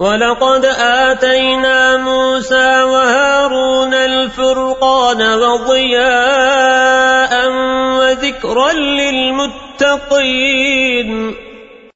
ولقد آتينا موسى وهارون الفرقان وضياء وذكرا للمتقين